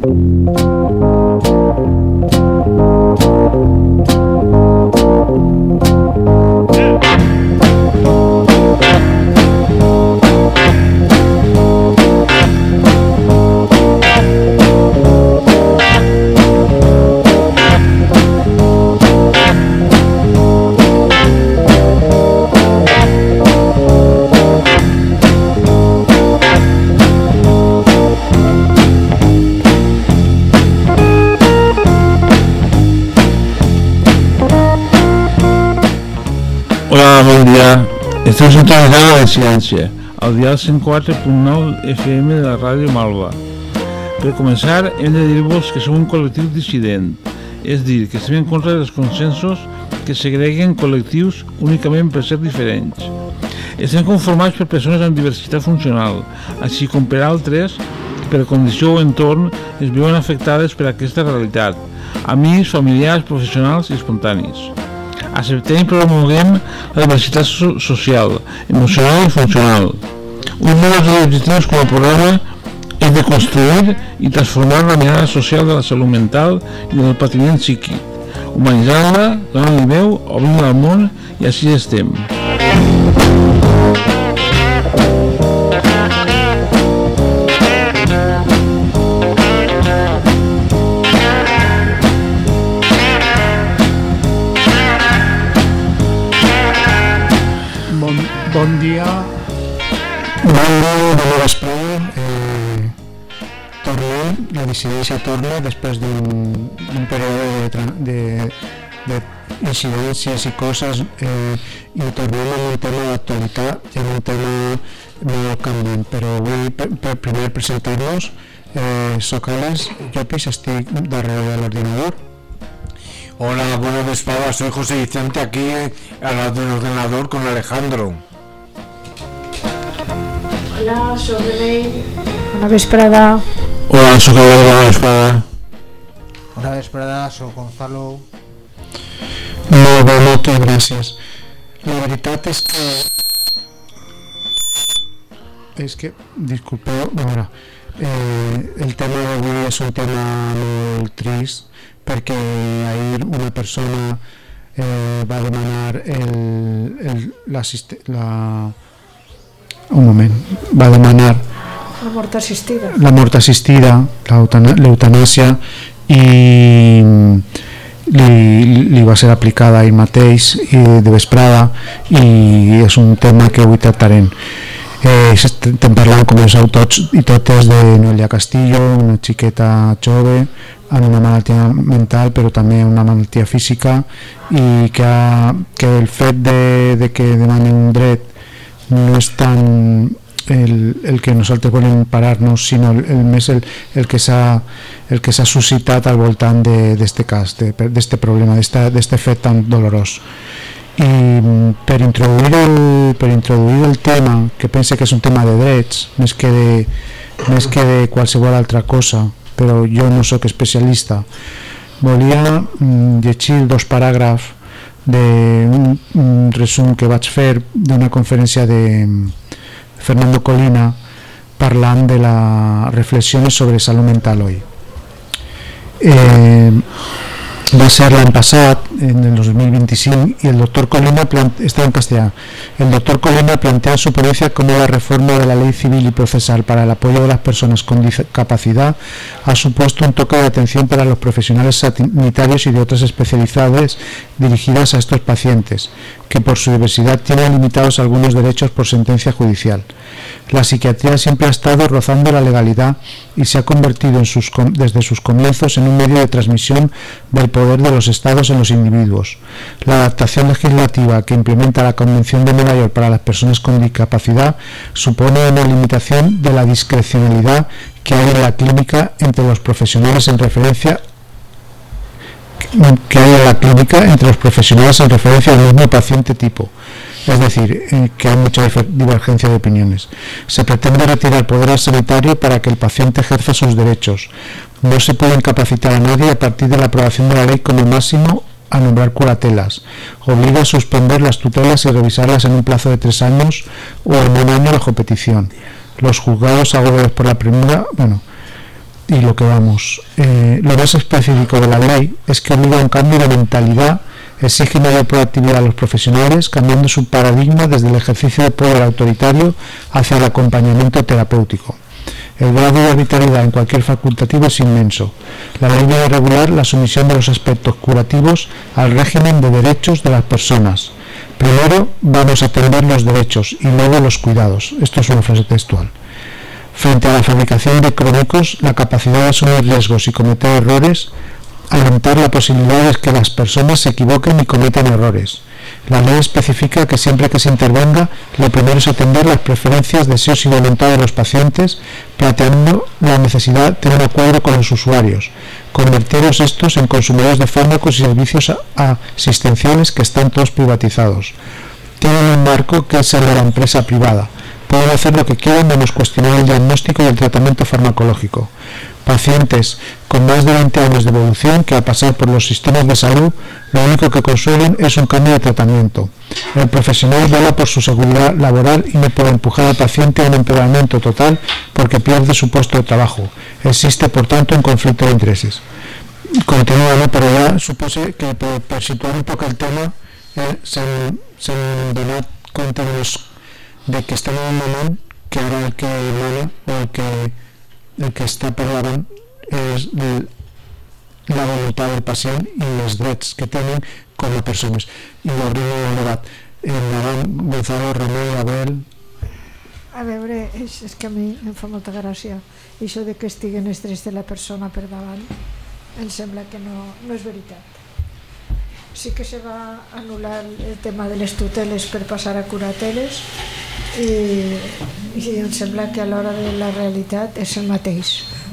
Hola, Esteu sintonitzant la ciència, al dial 104.9 FM de la ràdio Malva. Per començar, hem de dir-vos que som un col·lectiu dissident, és dir, que estem en contra dels consensos que segreguen col·lectius únicament per ser diferents. Estem conformats per persones amb diversitat funcional, així com per altres per condició o entorn es veuen afectades per aquesta realitat, amics, familiars, professionals i espontanis. Acceptem i promoguem la diversitat so social, emocional i funcional. Un dels objectius com a programa és de construir i transformar la mirada social de la salut mental i del patiment psíquic, humanitzant-la, donant-li veu, obrint-la al món i així estem. Bon, dissidència torna després d'un d'un període de, de, de incidències i coses eh, i tornem amb un tema d'actualitat i amb un tema molt canviant, però avui per, per primer presentar-nos eh, soc Alex Llopis, estic darrere de l'ordinador Hola, buenas vespadas, soy José Vicente aquí eh, al lado del ordenador con Alejandro. Hola, soc Renei. Bona vesprada. Hola, sóc el de la Espada. Bona vesprada, soc Gonzalo. Bé, moltes gràcies. La veritat és que... És que, disculpeu, a veure, eh, el tema d'avui és un tema molt trist perquè ahir una persona eh, va demanar el, el, l'assiste- la, un moment, va demanar La mort assistida. la mort assistida, l'eutanàsia i li, li va ser aplicada ahir mateix i de vesprada i és un tema que avui tractarem eh, estem parlant com sabeu tots i totes de Noelia Castillo una xiqueta jove amb una malaltia mental però també una malaltia física i que, ha, que el fet de, de que demani un dret no és tant el, el que nosaltres volem parar-nos sinó el, el més el, el que s'ha suscitat al voltant d'aquest cas, d'aquest problema, d'aquest fet tan dolorós. I mm, per introduir, el, per introduir el tema que pense que és un tema de drets més que de, més que de qualsevol altra cosa però jo no sóc especialista volia mm, llegir dos paràgrafs d'un un resum que vaig fer d'una conferència de Fernando Colina parlant de las reflexiones sobre salud mental hoy. Eh, va ser l'any passat, en el 2025, y el doctor Colina está en castellano. El doctor Colina plantea en su ponencia cómo la reforma de la ley civil y procesal para el apoyo de las personas con discapacidad ha supuesto un toque de atención para los profesionales sanitarios y de otras especialidades dirigidas a estos pacientes, que por su diversidad tienen limitados algunos derechos por sentencia judicial. La psiquiatría siempre ha estado rozando la legalidad y se ha convertido en sus desde sus comienzos en un medio de transmisión del poder de los estados en los individuos. La adaptación legislativa que implementa la Convención de Nueva York para las personas con discapacidad supone una limitación de la discrecionalidad que hay en la clínica entre los profesionales en referencia que hay en la clínica entre los profesionales en referencia al mismo paciente tipo. Es decir, eh, que hay mucha divergencia de opiniones. Se pretende retirar poder al sanitario para que el paciente ejerza sus derechos. No se puede incapacitar a nadie a partir de la aprobación de la ley como máximo a nombrar curatelas. Obliga a suspender las tutelas y revisarlas en un plazo de tres años o en un año bajo petición. Los juzgados agobiados por la premura, bueno, y lo que vamos. Eh, lo más específico de la ley es que obliga a un cambio de mentalidad, exige mayor proactividad a los profesionales, cambiando su paradigma desde el ejercicio de poder autoritario hacia el acompañamiento terapéutico. El grado de arbitrariedad en cualquier facultativo es inmenso. La ley debe regular la sumisión de los aspectos curativos al régimen de derechos de las personas. Primero vamos a atender los derechos y luego los cuidados. Esto es una frase textual. Frente a la fabricación de crónicos, la capacidad de asumir riesgos y cometer errores, aumentar la posibilidad de que las personas se equivoquen y cometan errores. La ley especifica que siempre que se intervenga, lo primero es atender las preferencias, deseos y voluntad de los pacientes, planteando la necesidad de un acuerdo con los usuarios, convertirlos estos en consumidores de fármacos y servicios asistenciales que están todos privatizados. Tienen un marco que es el de la empresa privada pueden hacer lo que quieran menos cuestionar el diagnóstico y el tratamiento farmacológico. Pacientes con más de 20 años de evolución que al pasar por los sistemas de salud lo único que consuelen es un cambio de tratamiento. El profesional vela por su seguridad laboral y no puede empujar al paciente a un empeoramiento total porque pierde su puesto de trabajo. Existe por tanto un conflicto de intereses. Continúa, ¿no? pero ya supuse que por, situar un poco el tema eh, se, se donat cuenta de los de que estem en un moment que ara el que mana o el que, el que està per davant és el, la voluntat del pacient i els drets que tenen com a persones. I obrim el debat. Endavant Gonzalo, Remei, Abel. A veure, és, és que a mi em fa molta gràcia això de que estiguen els drets de la persona per davant. Em sembla que no, no és veritat. Sí que se va anul·lar el tema de les tuteles per passar a curateles i, i em sembla que a l'hora de la realitat és el mateix.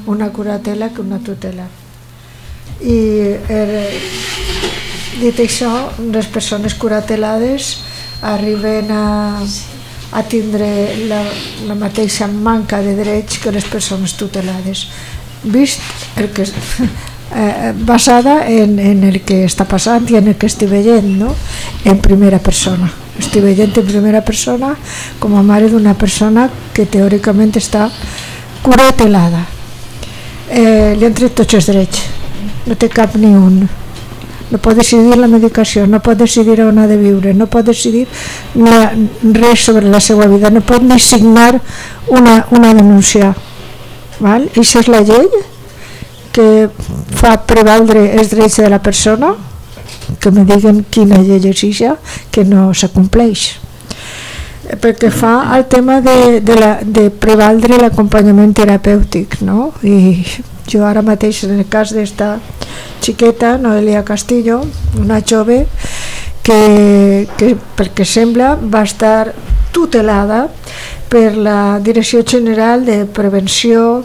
Una curatela que una tutela. I er, dit això les persones curatelades arriben a, a tindre la, la mateixa manca de drets que les persones tutelades. Vist el que eh, basada en, en el que està passant i en el que estic veient no? en primera persona estic veient en primera persona com a mare d'una persona que teòricament està curatelada eh, li han tret tots els drets no té cap ni un no pot decidir la medicació, no pot decidir on ha de viure, no pot decidir na, res sobre la seva vida, no pot ni signar una, una denúncia. Val? Això és la llei que fa prevaldre els drets de la persona que me diguen quina llei això que no s'acompleix perquè fa el tema de, de, la, de prevaldre l'acompanyament terapèutic no? i jo ara mateix en el cas d'esta xiqueta Noelia Castillo una jove que, que perquè sembla va estar tutelada per la Direcció General de Prevenció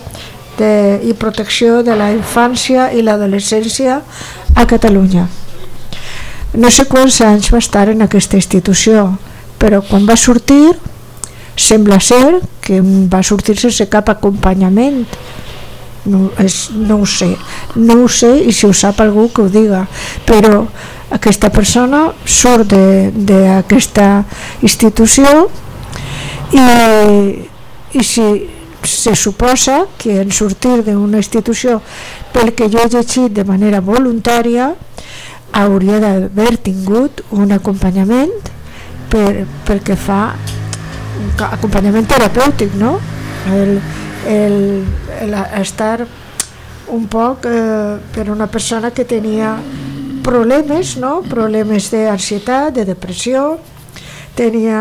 de, i Protecció de la Infància i l'Adolescència a Catalunya no sé quants anys va estar en aquesta institució, però quan va sortir sembla ser que va sortir sense cap acompanyament. No, és, no ho sé. No ho sé i si ho sap algú que ho diga. Però aquesta persona surt d'aquesta institució i, i si se suposa que en sortir d'una institució pel que jo he llegit de manera voluntària hauria d'haver tingut un acompanyament per, perquè fa acompanyament terapèutic no? el, el, el estar un poc eh, per una persona que tenia problemes, no? problemes d'ansietat, de depressió, tenia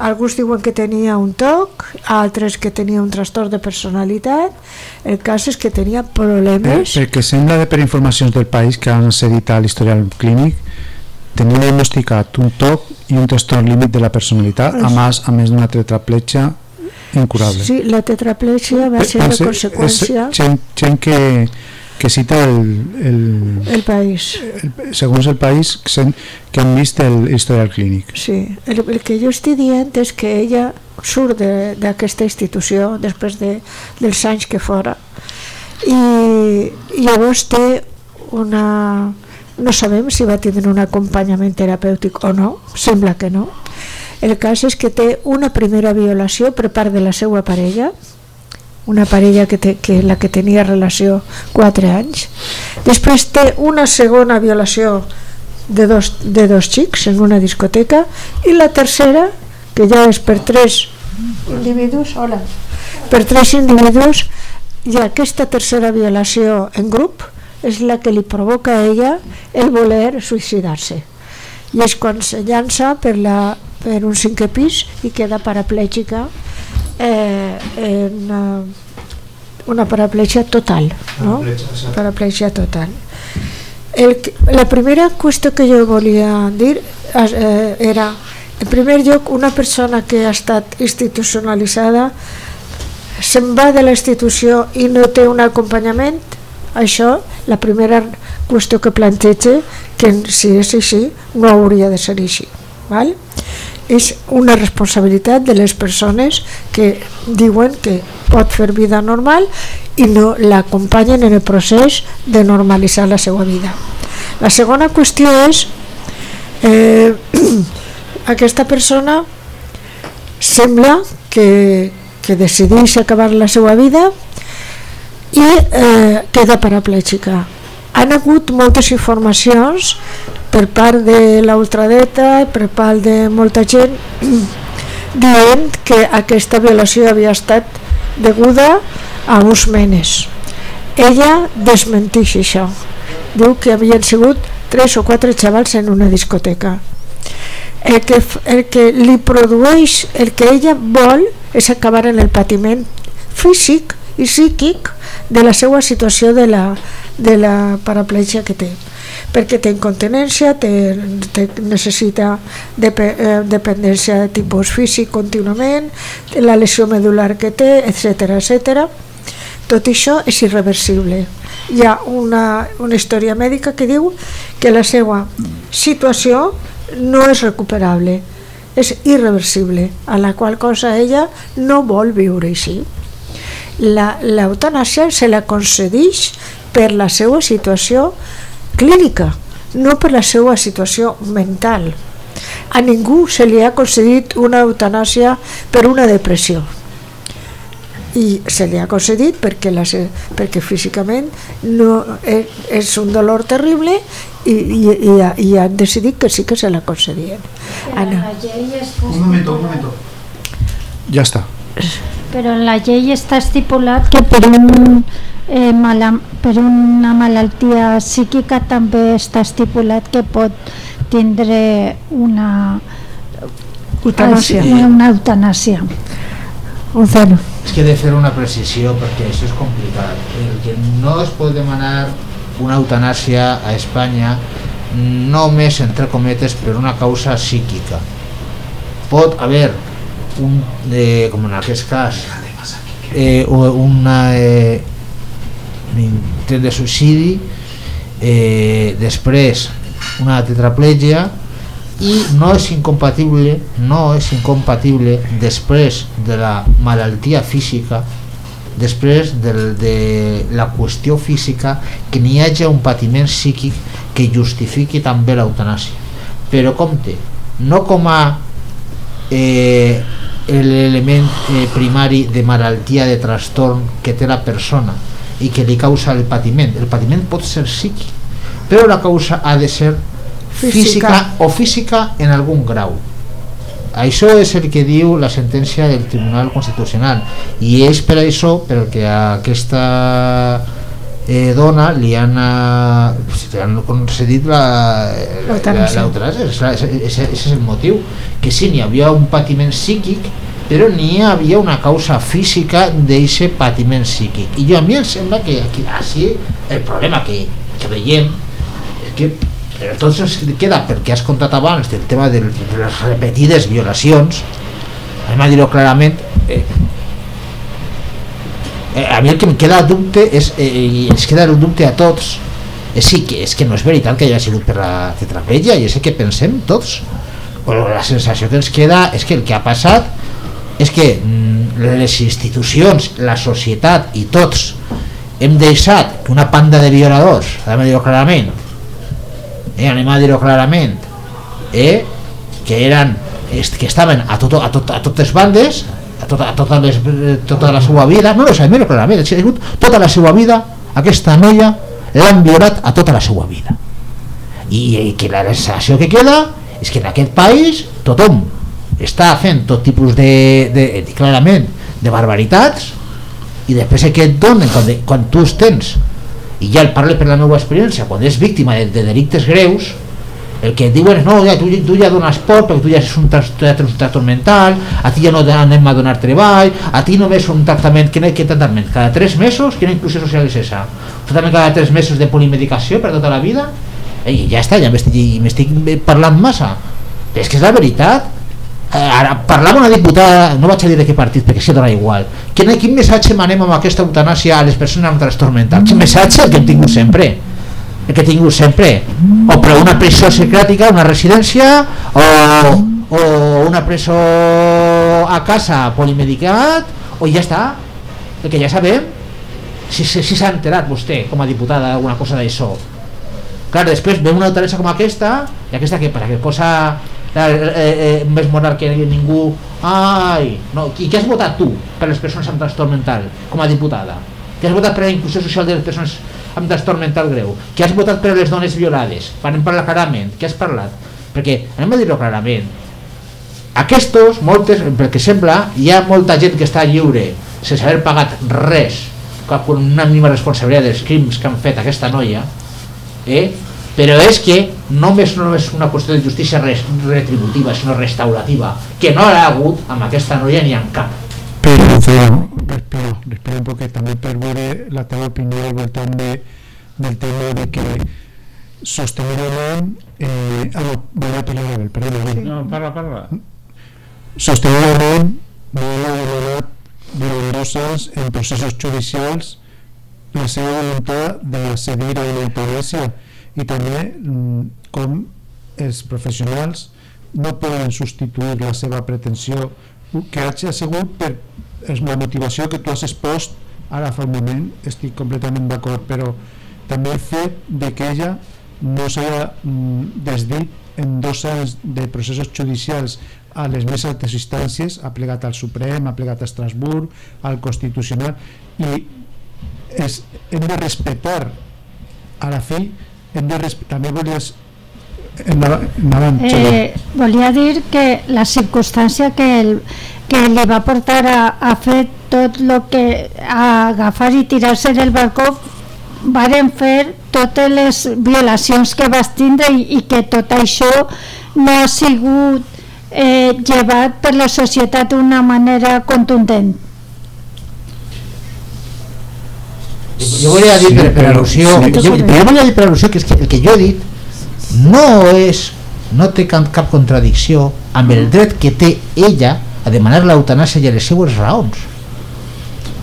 alguns diuen que tenia un toc, altres que tenia un trastorn de personalitat, el cas és que tenia problemes... Eh, perquè sembla, de, per informacions del país que han cedit a l'historial clínic, tenia diagnosticat un toc i un trastorn límit de la personalitat, a més, a més d'una tetraplegia incurable. Sí, la tetraplegia va ser la conseqüència... Gent, gent que que cita el, el, el país. El, segons el país que han vist el historial clínic. Sí, el, el que jo estic dient és que ella surt d'aquesta institució després de, dels anys que fora i, i llavors té una... no sabem si va tindre un acompanyament terapèutic o no, sembla que no. El cas és que té una primera violació per part de la seva parella, una parella que, te, que la que tenia relació 4 anys. Després té una segona violació de dos, de dos xics en una discoteca i la tercera, que ja és per tres individus, hola, per tres individus, i aquesta tercera violació en grup és la que li provoca a ella el voler suïcidar-se. I és quan se llança per, la, per un cinquè pis i queda paraplègica eh, en uh, una paraplègia total, no? Paraplègia total. El, la primera qüestió que jo volia dir eh, era, en primer lloc, una persona que ha estat institucionalitzada se'n va de la institució i no té un acompanyament, això, la primera qüestió que planteja, que si és així, no hauria de ser així. Val? És una responsabilitat de les persones que diuen que pot fer vida normal i no l'acompanyen en el procés de normalitzar la seva vida. La segona qüestió és eh, aquesta persona sembla que, que decideix acabar la seva vida i eh, queda paraplègica. Han hagut moltes informacions per part de l'ultradeta, per part de molta gent, dient que aquesta violació havia estat deguda a uns menes. Ella desmentix això. Diu que havien sigut tres o quatre xavals en una discoteca. El que, el que li produeix, el que ella vol és acabar en el patiment físic i psíquic de la seva situació de la, de la paraplegia que té perquè té incontinència, té, té, necessita de, eh, dependència de tipus físic contínuament, la lesió medular que té, etc etc. Tot això és irreversible. Hi ha una, una història mèdica que diu que la seva situació no és recuperable, és irreversible, a la qual cosa ella no vol viure així. L'eutanàsia se la concedeix per la seva situació clínica, no per la seva situació mental. A ningú se li ha concedit una eutanàsia per una depressió i se li ha concedit perquè, la, perquè físicament no, és, és un dolor terrible i, i, i, i han decidit que sí que se la concedien. Ana. Un moment, un moment. Ja està. Però en la llei està estipulat que per, un, eh, mala, per una malaltia psíquica també està estipulat que pot tindre una eutanàsia. Una eutanàsia. Gonzalo. És que he de fer una precisió perquè això és complicat. El que no es pot demanar una eutanàsia a Espanya només, entre cometes, per una causa psíquica. Pot haver un, eh, com en aquest cas eh, una eh, intent de suïcidi eh, després una tetraplegia i no és incompatible no és incompatible després de la malaltia física després de, de la qüestió física que n'hi hagi un patiment psíquic que justifiqui també l'eutanàsia. Però compte no com a eh, l'element eh, primari de malaltia, de trastorn que té la persona i que li causa el patiment. El patiment pot ser psíquic, però la causa ha de ser física, física o física en algun grau. Això és el que diu la sentència del Tribunal Constitucional i és per això per que aquesta eh, dona li han, eh, li han concedit l'eutanàsia. Ese és el motiu, que sí, n'hi havia un patiment psíquic però n'hi havia una causa física d'aquest patiment psíquic. I jo a mi em sembla que aquí, així el problema que, que veiem és que però això queda perquè has contat abans del tema de les repetides violacions anem a dir-ho clarament eh, eh, a mi el que em queda dubte és, eh, i ens queda el dubte a tots és, sí, que, és que no és veritat que hagi sigut per la tetraplegia i és el que pensem tots. Però la sensació que ens queda és que el que ha passat és que les institucions, la societat i tots hem deixat que una panda de violadors, anem a dir-ho clarament, eh, anem a dir-ho clarament, eh, que eren que estaven a, tot, a, tot, a totes bandes a tota, a tota, les, tota la seva vida no necessàriament clarament, ha sigut tota la seva vida aquesta noia l'han violat a tota la seva vida. I, i que la sensació que queda és que en aquest país tothom està fent tot tipus de, de clarament de barbaritats i després que et donen quan, de, quan tu els tens. I ja el parlo per la meva experiència quan és víctima de, de delictes greus el que et diuen és no, ja, tu, tu ja dones por perquè tu ja és un, un trastorn mental a ti ja no anem a donar treball a ti només un tractament que, que tractament. Cada 3 mesos, quina inclusió social és esa. Un tractament cada 3 mesos de polimedicació per tota la vida i ja està, ja m'estic parlant massa. És que és la veritat ara parlava una diputada no vaig a dir de què partit perquè si dona igual. Quin, quin missatge manem amb aquesta eutanàsia a les persones amb trastorn mental quin missatge? El que hem tingut sempre. El que he tingut sempre. O per una presó secrètica, una residència o, o una presó a casa polimedicat o ja està. El que ja sabem si s'ha si, si enterat vostè com a diputada alguna cosa d'això. Clar, després ve una autoritat com aquesta i aquesta que per a que posa eh, eh, més moral que ningú ai, no, i què has votat tu per les persones amb trastorn mental com a diputada? què has votat per la inclusió social de les persones amb trastorn mental greu? Què has votat per les dones violades? Anem parlar clarament, què has parlat? Perquè, anem a dir-ho clarament, aquestos, moltes, perquè sembla, hi ha molta gent que està lliure sense haver pagat res, amb una mínima responsabilitat dels crims que han fet aquesta noia, eh? Però és que només no és una qüestió de justícia retributiva, sinó restaurativa, que no ha hagut amb aquesta noia ni amb cap. Però, però, respira, respira un poquet també per veure la teva opinió al voltant de, del tema de que sostenidament eh, ah, no, voy a parlar Abel, perdona sí. no, parla, parla sostenidament no ha demanat violentoses en processos judicials la seva voluntat d'accedir a una eutanàsia i també mm, com els professionals no poden substituir la seva pretensió que hagi sigut per la motivació que tu has expost ara fa un moment, estic completament d'acord però també el fet de que ella no s'ha mm, desdit en dos anys de processos judicials a les més altes instàncies, ha plegat al Suprem, ha plegat a Estrasburg, al Constitucional i és, hem de respectar a la fi hem de també volies endavant, eh, volia dir que la circumstància que, el, que li va portar a, a fer tot el que a agafar i tirar-se del balcó varen fer totes les violacions que vas tindre i, i que tot això no ha sigut eh, llevat per la societat d'una manera contundent jo volia dir per, per al·lusió jo, jo volia dir per al·lusió que, és que el que jo he dit no és no té cap, cap contradicció amb el dret que té ella a demanar l'eutanàsia i les seues raons.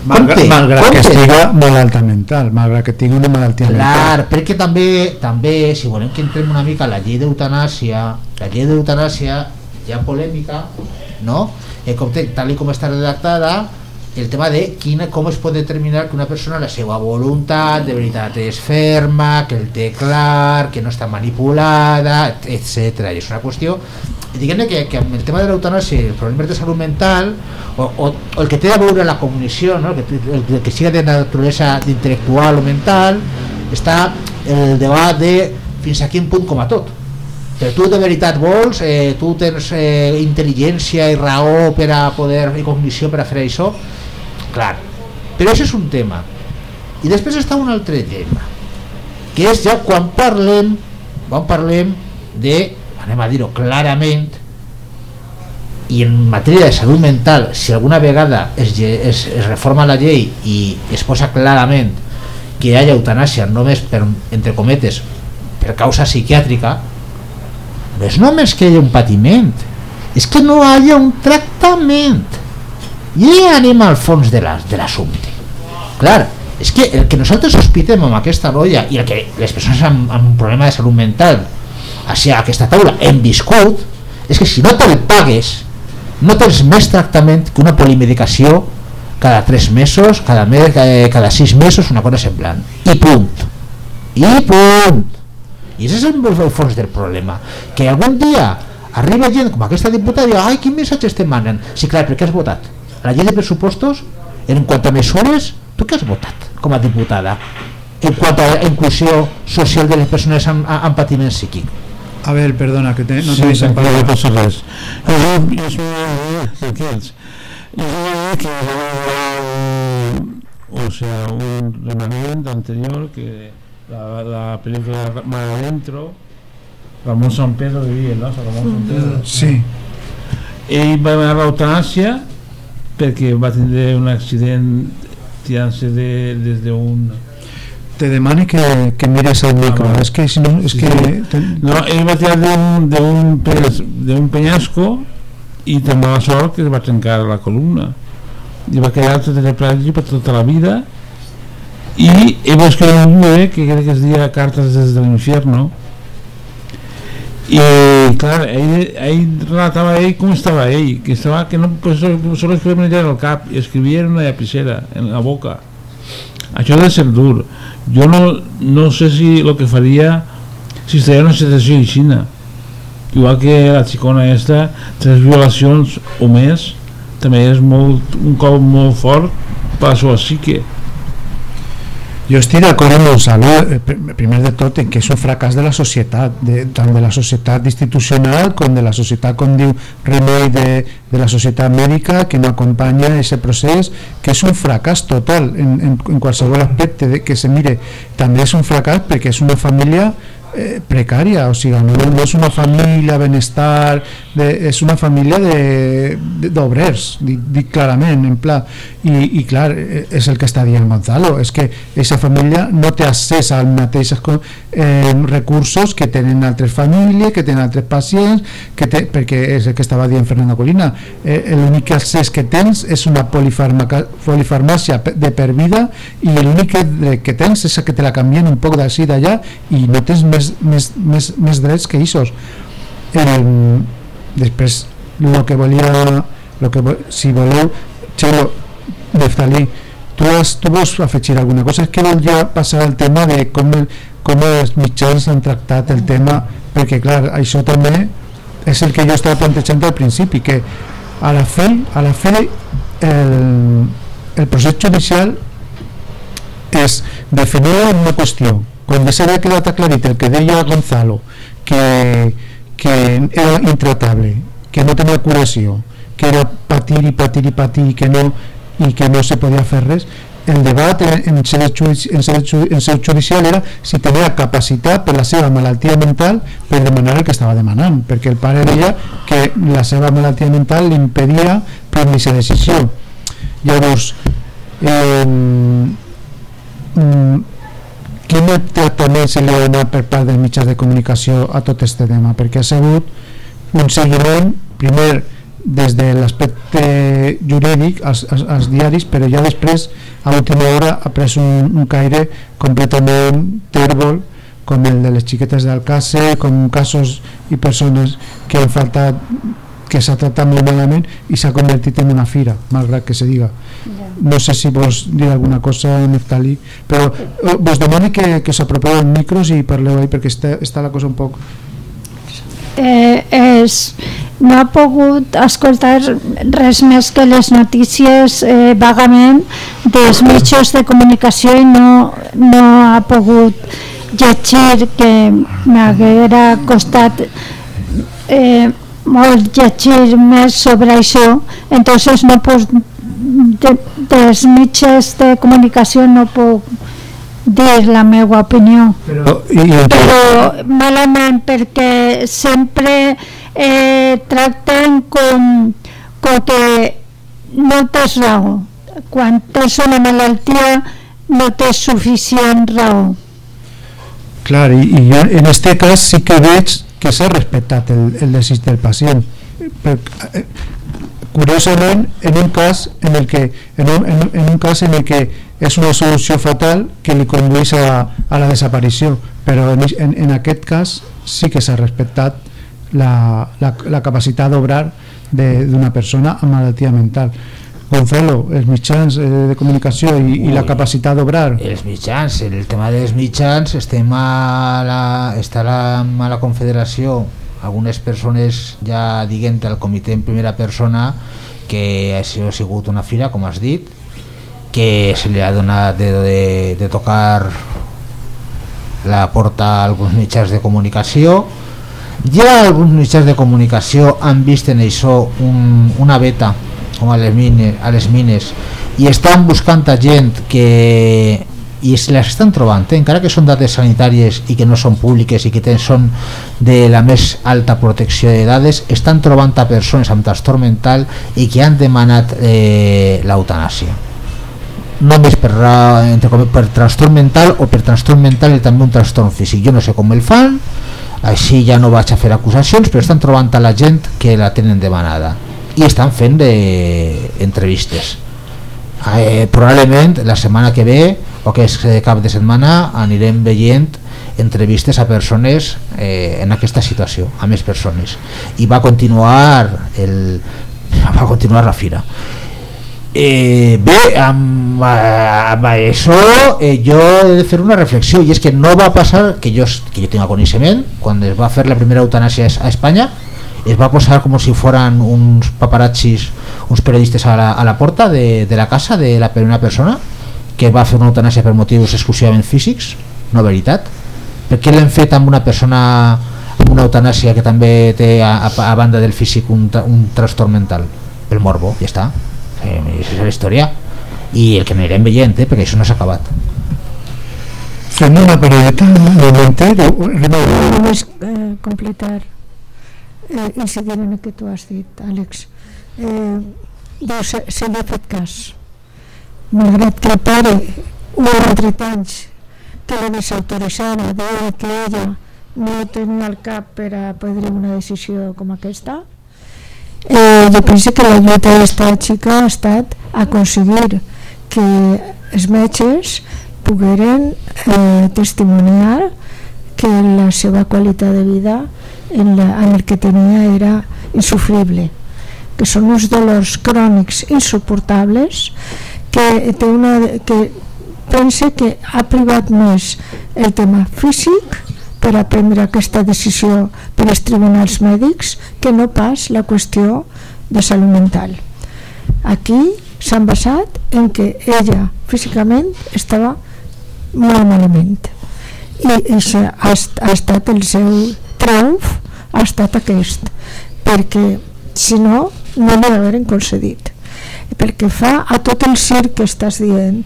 Malgrat, malgrat que estiga malalta mental malgrat que tingui una malaltia Clar, mental perquè també, també si volem que entrem una mica a la llei d'eutanàsia la llei d'eutanàsia hi ha polèmica no? Eh, com tal com està redactada el tema de quina, com es pot determinar que una persona la seva voluntat de veritat és ferma, que el té clar, que no està manipulada, etc. I és una qüestió diguem que, que amb el tema de l'eutanàsia i els problemes de salut mental o, o, o el que té a veure la cognició no? el, que, el, el que siga de naturalesa intel·lectual o mental està el debat de fins a quin punt com a tot però tu de veritat vols eh, tu tens eh, intel·ligència i raó per a poder i cognició per a fer això clar, però això és un tema. I després està un altre tema que és ja quan parlem quan parlem de anem a dir-ho clarament i en matèria de salut mental si alguna vegada es, es, es reforma la llei i es posa clarament que hi hagi eutanàsia només per, entre cometes per causa psiquiàtrica no és només que hi hagi un patiment. És que no hi hagi un tractament i anem al fons de l'assumpte clar, és que el que nosaltres sospitem amb aquesta noia i el que les persones amb, amb un problema de salut mental així a aquesta taula hem viscut és que si no te'l pagues no tens més tractament que una polimedicació cada 3 mesos, cada, mes, eh, cada 6 mesos, una cosa semblant. I punt. I punt. I és el, el fons del problema. Que algun dia arriba gent com aquesta diputada i diu, ai, quin missatge estem manant? Sí, clar, perquè has votat la llei de pressupostos en quant a mesures tu què has votat com a diputada en quant a inclusió social de les persones amb, amb patiment psíquic A ver, perdona, que te, no sí, no palabras. passa res. Jo, jo soy tranquils. Jo diria que un, o sea, un remanente anterior que la, la película Mar Adentro, Ramón San Pedro vivia, no? Ramón San Pedro. Sí, Ell va demanar l'eutanàsia perquè va tindre un accident tirant-se de, des d'un... te demane que, que mires el micro. vale. Es que si no, es Sí, que sí. No, ell va tirar d'un d'un pe- d'un penyasco i també la sort que es va trencar la columna i va quedar tetraplàgic per tota la vida i ell va escriure un llibre que crec que es deia Cartes des de l'infierno i clar, ell, ell relatava ell com estava ell que estava que no solo escrivia en el cap escrivia en una llapissera en la boca. Això ha de ser dur. Jo no, no sé si lo que faria si estaria en una situació així. Igual que la xicona esta tres violacions o més també és molt, un cop molt fort per la seva psique Yo estoy de acuerdo con Gonzalo, pr- primer de tot, en que és un fracàs de la societat, de, tant de la societat institucional com de la societat, com diu Remei, de, de la societat mèdica, que no acompanya aquest procés, que és un fracàs total en, en, en qualsevol aspecte de, que se mire. També és un fracàs perquè és una família eh, precària, o sigui, no, no és una família benestar, de, és una família de- de- d'obrers, dic, dic clarament, en pla, i, i clar, és el que està dient Gonzalo, és que aquesta família no té accés als mateixos eh, recursos que tenen altres famílies, que tenen altres pacients, que té, perquè és el que estava dient Fernando Colina, eh, l'únic accés que tens és una polifarmàcia de per vida i l'únic que, que tens és que te la canvien un poc d'ací d'allà i no tens més, més, més drets que isos. Eh, després, el que volia, lo que, si voleu, Xelo, Neftalí, tu, has, tu vols afegir alguna cosa? És que volia passar al tema de com, el, com els mitjans han tractat el tema, perquè clar, això també és el que jo estava plantejant al principi, que a la fi, a la fi el, el procés judicial és definir una qüestió quan ja s'ha quedat aclarit el que deia Gonzalo que, que era intratable que no tenia curació que era patir i patir i patir i que no, i que no se podia fer res el debat en, en, en seu judicial era si tenia capacitat per la seva malaltia mental per demanar el que estava demanant perquè el pare deia que la seva malaltia mental li impedia prendre aquesta decisió. Llavors eh, mm, quin tractament se li ha donat per part dels mitjans de comunicació a tot este tema perquè ha sigut un seguiment primer des de l'aspecte jurídic als, als, als diaris però ja després a última hora ha pres un, un caire completament tèrbol com el de les xiquetes d'Alcàcer com casos i persones que han faltat que s'ha tractat molt malament i s'ha convertit en una fira, malgrat que se diga. No sé si vols dir alguna cosa Neftalí, però eh, vos demano que, que s'apropeu els micros i parleu ahí perquè està, està la cosa un poc eh, és, no ha pogut escoltar res més que les notícies eh, vagament dels mitjans de comunicació i no, no ha pogut llegir que m'haguera costat eh, molt llegir més sobre això entonces no puc de, dels mitjans de comunicació no puc dir la meva opinió. Però, i, i, però malament perquè sempre eh, tracten com, com que no tens raó. Quan tens una malaltia no tens suficient raó. Clar, i, i jo en este cas sí que veig que s'ha respectat el, el desig del pacient per, eh, curiosament en un cas en el que en un, en, en un cas en el que és una solució fatal que li condueix a, a la desaparició però en, en, en aquest cas sí que s'ha respectat la, la, la capacitat d'obrar d'una persona amb malaltia mental Gonzalo, els mitjans eh, de comunicació i, i la capacitat d'obrar. Els mitjans, el tema dels mitjans estem a la, està a la, confederació. Algunes persones ja diguem al comitè en primera persona que això ha sigut una fira, com has dit, que se li ha donat de, de, de tocar la porta a alguns mitjans de comunicació. Ja alguns mitjans de comunicació han vist en això un, una beta com a les, mines, a les mines i estan buscant a gent que i se les estan trobant, eh? encara que són dades sanitàries i que no són públiques i que ten, són de la més alta protecció de dades, estan trobant a persones amb trastorn mental i que han demanat eh, l'eutanàsia només per, entre, per trastorn mental o per trastorn mental i també un trastorn físic jo no sé com el fan així ja no vaig a fer acusacions però estan trobant a la gent que la tenen demanada i estan fent de entrevistes. Eh, probablement la setmana que ve o que és cap de setmana anirem veient entrevistes a persones eh, en aquesta situació, a més persones. I va continuar el, va continuar la fira. Eh, bé, amb, amb això eh, jo he de fer una reflexió i és que no va passar, que jo, que jo tinc coneixement, quan es va fer la primera eutanàsia a Espanya es va posar com si foren uns paparazzis, uns periodistes a la, a la porta de, de la casa de la primera persona que va fer una eutanàsia per motius exclusivament físics, no veritat per què l'hem fet amb una persona amb una eutanàsia que també té a, a, a banda del físic un, un trastorn mental el morbo, ja està eh, és la història i el que anirem veient eh, perquè això no s'ha acabat fem una paradeta alimenter només eh, completar eh, incidir en el que tu has dit Àlex. Eh, doncs, se, se fet cas. Malgrat que el pare ho ha retret anys que la desautoritzava deia que ella no tenia el cap per a prendre una decisió com aquesta eh, jo penso que la lluita d'esta xica ha estat aconseguir que els metges pogueren eh, testimoniar que la seva qualitat de vida en, la, en el que tenia era insufrible que són uns dolors crònics insuportables que, té una, que pense que ha privat més el tema físic per a prendre aquesta decisió per als tribunals mèdics que no pas la qüestió de salut mental. Aquí s'han basat en que ella físicament estava molt malament i això ha, ha estat el seu ha estat aquest perquè si no no li hagueren concedit. Pel que fa a tot el circ que estàs dient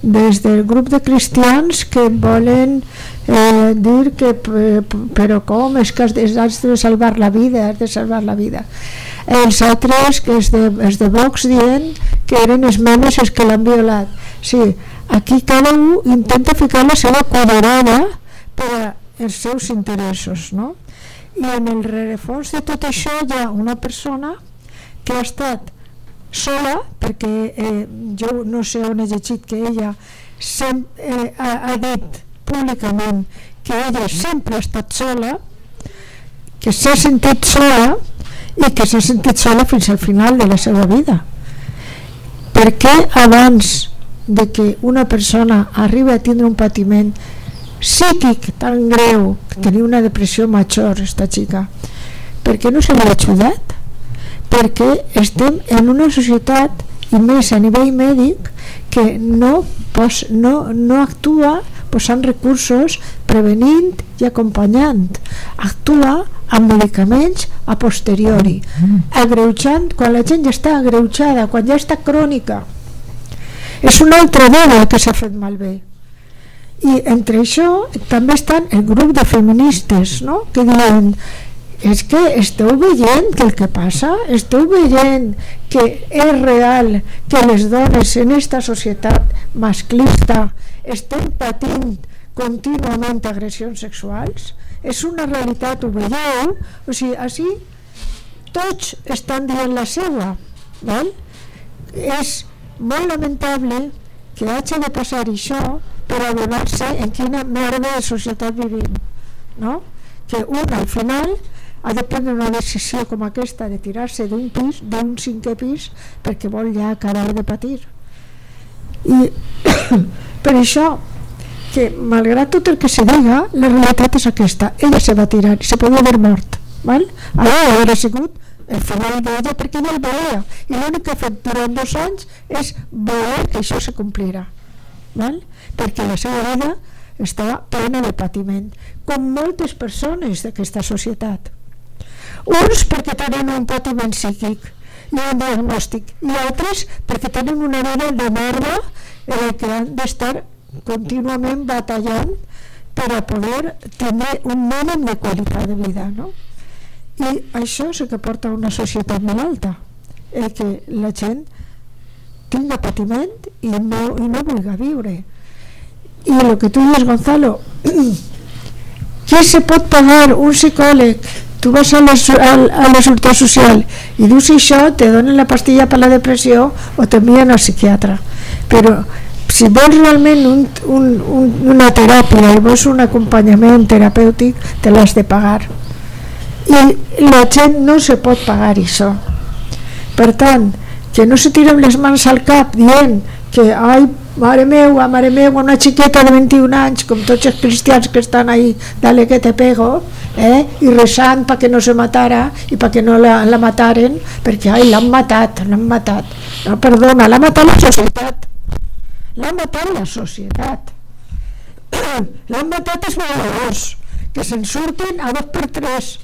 des del grup de cristians que volen eh, dir que però com? És que has de, salvar la vida has de salvar la vida. Els altres que és de, és de Vox dient que eren esmenes els que l'han violat. Sí, aquí cada un intenta ficar la seva quadrada per als seus interessos no? I en el rerefons de tot això hi ha una persona que ha estat sola perquè eh, jo no sé on he llegit que ella sem, eh, ha, ha dit públicament que ella sempre ha estat sola, que s'ha sentit sola i que s'ha sentit sola fins al final de la seva vida. Perquè abans de que una persona arribi a tindre un patiment psíquic tan greu, que tenia una depressió major, esta xica, per què no se l'ha ajudat? Perquè estem en una societat, i més a nivell mèdic, que no, pos, no, no actua posant recursos prevenint i acompanyant. Actua amb medicaments a posteriori agreujant quan la gent ja està agreujada quan ja està crònica. És una altra dada que s'ha fet malbé i entre això també estan el grup de feministes no? que diuen és que esteu veient que el que passa esteu veient que és real que les dones en esta societat masclista estem patint contínuament agressions sexuals és una realitat, ho veieu o sigui, així tots estan dient la seva val? és molt lamentable que hagi de passar això per adonar-se en quina merda de societat vivim no? que un al final ha de prendre una decisió com aquesta de tirar-se d'un pis, d'un cinquè pis perquè vol ja acabar de patir i per això que malgrat tot el que se diga la realitat és aquesta ella se va tirar i se podia haver mort val? ara haver sigut el final d'ella perquè ella el volia i l'únic que ha fet durant dos anys és voler que això se complirà val? perquè la seva vida està plena de patiment com moltes persones d'aquesta societat uns perquè tenen un patiment psíquic i un diagnòstic i altres perquè tenen una vida de merda en què han d'estar contínuament batallant per a poder tenir un mínim de qualitat de vida no? I això és el que porta una societat malalta el que la gent tinga patiment i no, i no vulgui viure. I el que tu dius Gonzalo qui se pot pagar un psicòleg? Tu vas a, la seguretat social i dius això, te donen la pastilla per la depressió o t'envien al psiquiatre. Però si vols realment un, un, un, una teràpia i vols un acompanyament terapèutic te l'has de pagar i la gent no se pot pagar això per tant que no se tiren les mans al cap dient que ai mare meua, mare meua, una xiqueta de 21 anys, com tots els cristians que estan ahí, dale que te pego, eh? i resant perquè no se matara i perquè no la, la mataren, perquè ai, l'han matat, l'han matat. No, perdona, l'ha matat la societat. L'ha matat la societat. l'han matat els violadors, que se'n surten a dos per tres.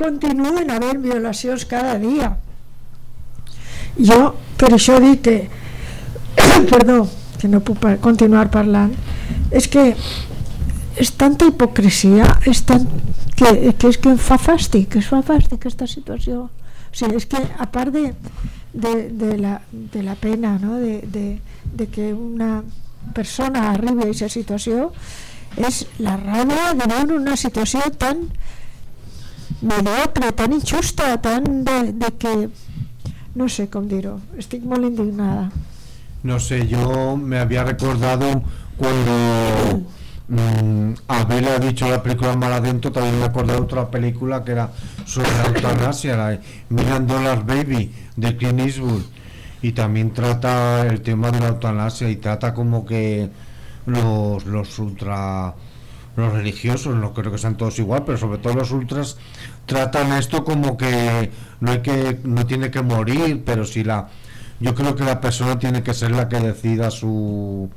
Continuen havent violacions cada dia. Jo, per això dic que perdó, que no puc continuar parlant, és que és tanta hipocresia, és tant, que, que és que em fa fàstic, es fa fàstic aquesta situació. O sigui, és que a part de, de, de, la, de la pena, no? de, de, de que una persona arribi a aquesta situació, és la ràbia de veure una situació tan mediocre, tan injusta, tan de, que no sé com dir-ho, estic molt indignada. No sé, yo me había recordado cuando mmm, Abel ha dicho la película Mal Adentro, también me acordé de otra película que era sobre la eutanasia, la Million Dollar Baby de Clint Eastwood. Y también trata el tema de la eutanasia y trata como que los, los ultra los religiosos, no creo que sean todos igual, pero sobre todo los ultras tratan esto como que no hay que no tiene que morir, pero si la yo creo que la persona tiene que ser la que decida su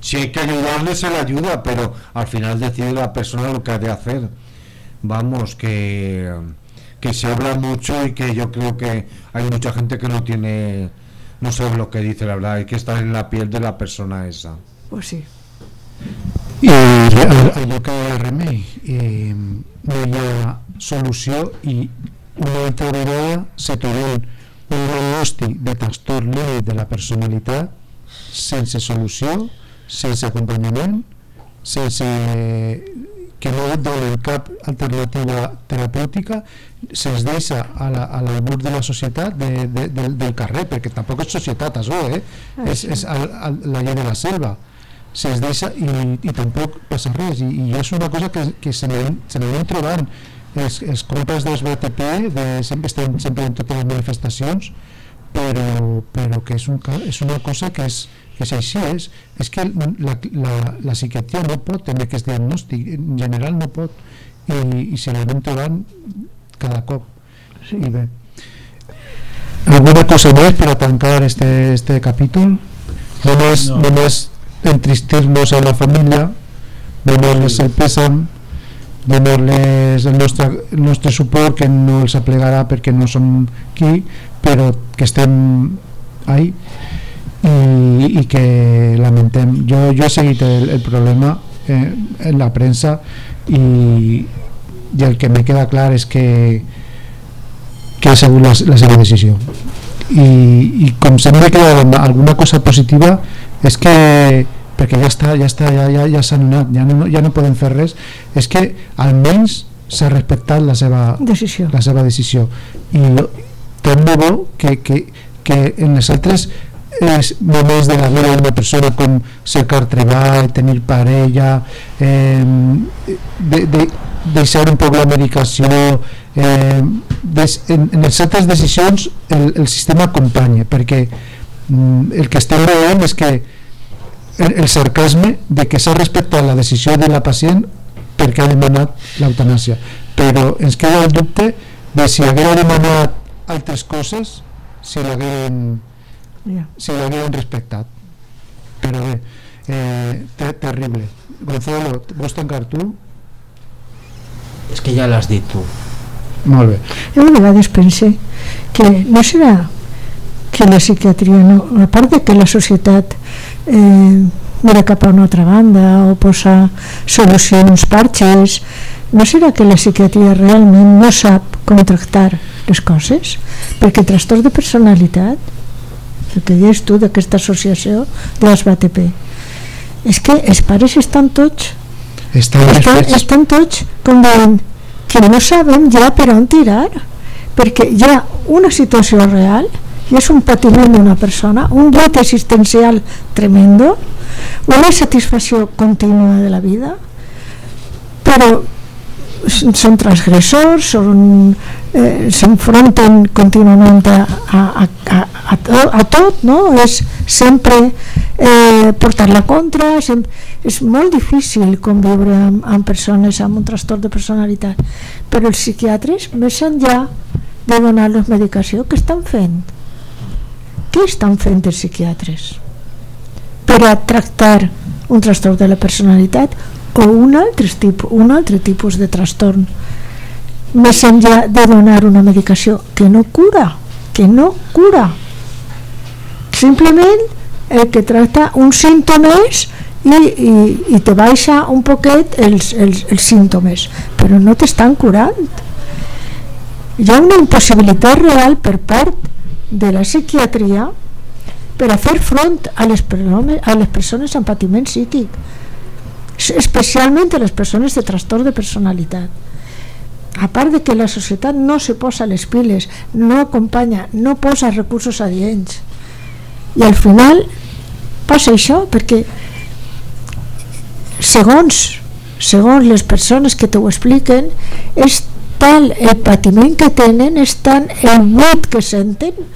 si hay que ayudarle se le ayuda pero al final decide la persona lo que ha de hacer. Vamos que que se habla mucho y que yo creo que hay mucha gente que no tiene no sabe lo que dice la verdad hay que estar en la piel de la persona esa. Pues sí. I allò que remei eh, no hi ha solució i una altra vegada se trobem un diagnòstic de trastorn límit de la personalitat sense solució, sense acompanyament, sense que no donen cap alternativa terapèutica, se'ns deixa a l'albur la, de la societat de, de, de, del carrer, perquè tampoc és societat això, eh? Ah, és, és a, a, la llei de la selva. Se'ns deixa i, i tampoc passa res i, i és una cosa que, que se n'anem trobant els, els compres dels BTP de, sempre estan sempre en totes les manifestacions però, però que és, un, és una cosa que és, que és així és, és que la, la, la psiquiatria no pot tenir aquest diagnòstic en general no pot i, i se l'anem trobant cada cop sí. i bé alguna cosa més per a tancar este, este capítol només, no. només entristir-nos a la família donar-les el pèsam donar-les el nostre, que no els aplegarà perquè no som qui però que estem ahí i, i que lamentem. Jo, jo he seguit el, problema eh, en la premsa i, i el que me queda clar és que que ha la, la seva decisió. I, i com sempre alguna cosa positiva és que perquè ja està, ja està, ja, ja, ja s'han anat, ja no, ja no poden fer res, és que almenys s'ha respectat la seva decisió, la seva decisió. i de bo que, que, que en les altres és moments de la vida d'una persona com cercar treball, tenir parella eh, de, de, deixar un poc la medicació eh, des, en, en les altres decisions el, el sistema acompanya perquè mm, el que estem veient és que el, el sarcasme de que s'ha respectat la decisió de la pacient perquè ha demanat l'eutanàsia però ens queda el dubte de si haguera demanat altres coses si l'hagueren Ja. si l'hagueren respectat però bé eh, ter terrible. Gonzalo, vols tancar tu? és que ja l'has dit tu molt bé. Jo a vegades pense que no serà que la psiquiatria, no, a part de que la societat eh, mira cap a una altra banda o posa solucions, parxes, no serà que la psiquiatria realment no sap com tractar les coses? Perquè el trastorn de personalitat, el que dius tu d'aquesta associació de les BATP, és que els pares estan tots estan estan, estan tots com dient que no sabem ja per on tirar perquè hi ha una situació real i és un patiment d'una persona un dret existencial tremendo una satisfacció contínua de la vida però són transgressors són, eh, s'enfronten contínuament a, a, a, a, to- a tot no? és sempre eh, portar la contra sempre, és molt difícil conviure amb, amb persones amb un trastorn de personalitat però els psiquiatres més enllà de donar-los medicació què estan fent? Què estan fent els psiquiatres? Per a tractar un trastorn de la personalitat o un altre, tipus, un altre tipus de trastorn. Més enllà de donar una medicació que no cura que no cura. Simplement el que tracta uns símptomes i, i, i te baixa un poquet els, els, els símptomes però no t'estan curant. Hi ha una impossibilitat real per part de la psiquiatria per a fer front a les, a les persones amb patiment psíquic especialment a les persones de trastorn de personalitat. A part de que la societat no se posa les piles no acompanya, no posa recursos adients. I al final passa això perquè segons segons les persones que t'ho expliquen és tal el patiment que tenen és tant el buit que senten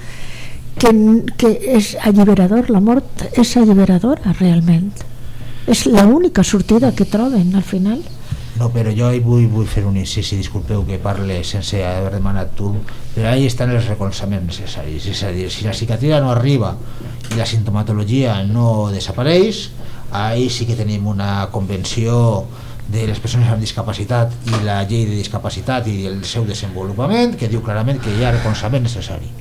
que, que és alliberador la mort és alliberadora realment és l'única sortida que troben al final No, però jo hi vull, vull fer un incís i disculpeu que parle sense haver demanat tu, però ahí estan els recolzaments necessaris. És a dir, si la psiquiatria no arriba i la sintomatologia no desapareix, ahí sí que tenim una convenció de les persones amb discapacitat i la llei de discapacitat i el seu desenvolupament que diu clarament que hi ha recolzament necessari.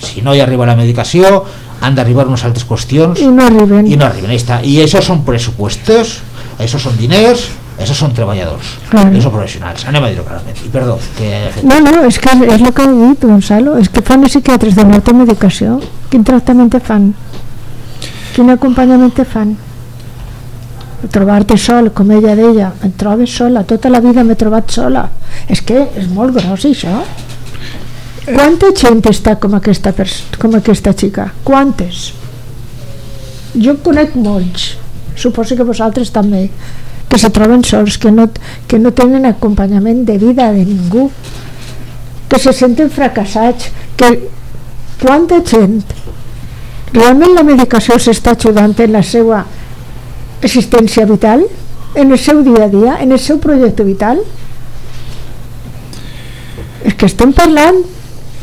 Si no hi arriba la medicació, han d'arribar unes altres qüestions i no arriben y no arriben, está. Y esos son presupuestos, esos son diners, esos son treballadors, Claro. esos son professionals. Anem a dir-ho clarament. I perdó, que. No, no, és que és el que he dit, Gonzalo, és que fan els psiquiatres de molta medicació. Quin tractament fan? Quin acompanyament fan? Trobar-te sol, com ella deia, em trobes sola, tota la vida m'he trobat sola. És que és molt gros això. Quanta gent està com aquesta, com aquesta xica? Quantes? Jo conec molts, suposo que vosaltres també, que se troben sols, que no, que no tenen acompanyament de vida de ningú, que se senten fracassats, que quanta gent realment la medicació s'està ajudant en la seva existència vital, en el seu dia a dia, en el seu projecte vital? És que estem parlant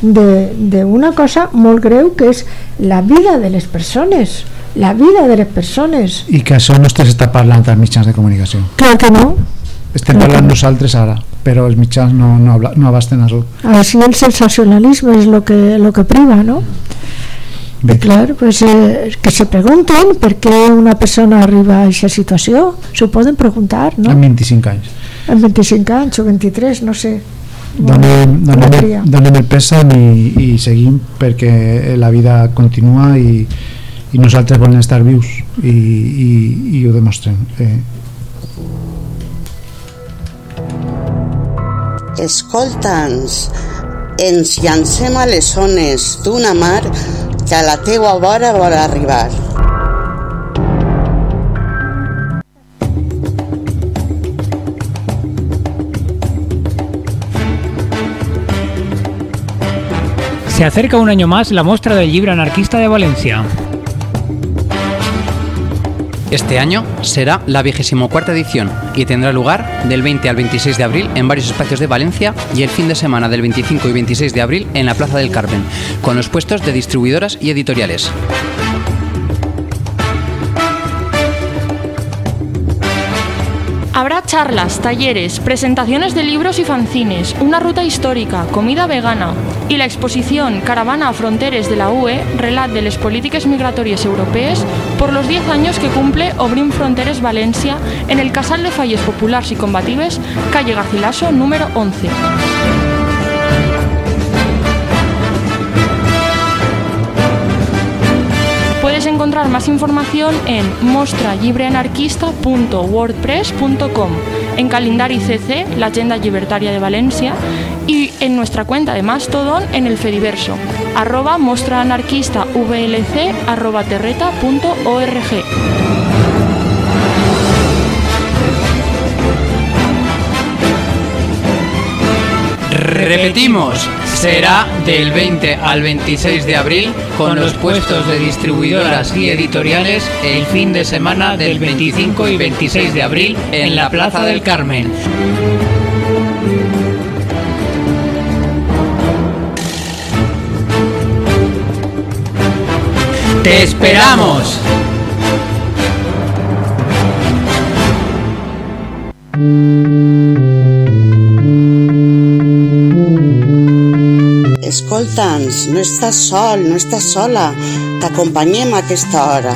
d'una cosa molt greu que és la vida de les persones, la vida de les persones. i que això no es està parlant als mitjans de comunicació Clar que no, estem Clar parlant no. nosaltres ara però els mitjans no, no, habla- no abasten això Així el sensacionalisme és el que, lo que priva, no? Bé, Clar, pues, eh, que se pregunten per què una persona arriba a aquesta situació, s'ho poden preguntar, no? amb 25 anys Amb 25 anys o 23, no sé. Donem, donem, donem el pèsam i, i seguim perquè la vida continua i, i nosaltres volem estar vius i, i, i ho demostrem eh, Escolta'ns, ens llancem a les zones d'una mar que a la teua vora vol arribar. Se acerca un año más la muestra del libro anarquista de Valencia. Este año será la vigésimo cuarta edición y tendrá lugar del 20 al 26 de abril en varios espacios de Valencia y el fin de semana del 25 y 26 de abril en la Plaza del Carmen, con los puestos de distribuidoras y editoriales. Charlas, talleres, presentaciones de libros y fanzines, una ruta histórica, comida vegana y la exposición Caravana a Fronteres de la UE, relat de les polítiques migratòries europees por los 10 años que cumple Obrim Fronteres Valencia en el Casal de Falles Populars y Combatives, calle Garcilaso número 11. Encontrar más información en mostralibreanarquista.wordpress.com, en Calendari CC, la Agenda Libertaria de Valencia, y en nuestra cuenta de Mastodon en el Fediverso, arroba mostraanarquistvlc arroba terreta.org. Repetimos, será del 20 al 26 de abril con los puestos de distribuidoras y editoriales el fin de semana del 25 y 26 de abril en la Plaza del Carmen. ¡Te esperamos! Escolta'ns, no estàs sol, no estàs sola. T'acompanyem a aquesta hora.